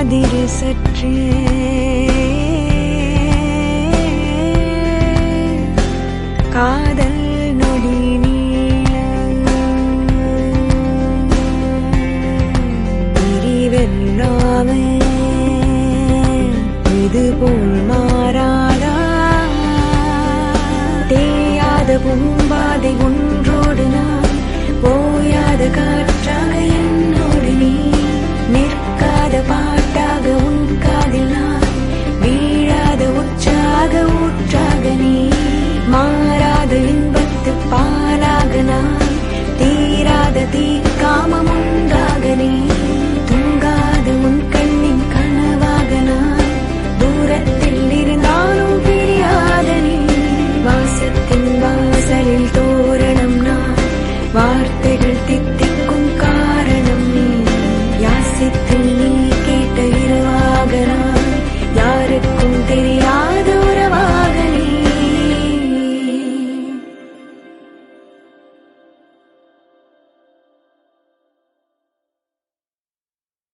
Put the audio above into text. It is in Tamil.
நின்றே காதல் நொடி பிரிவெல்லாமே இது போல் மாறாதா? தேயாத பூம்பாதை ஒன்றோடு நான் போயாத கா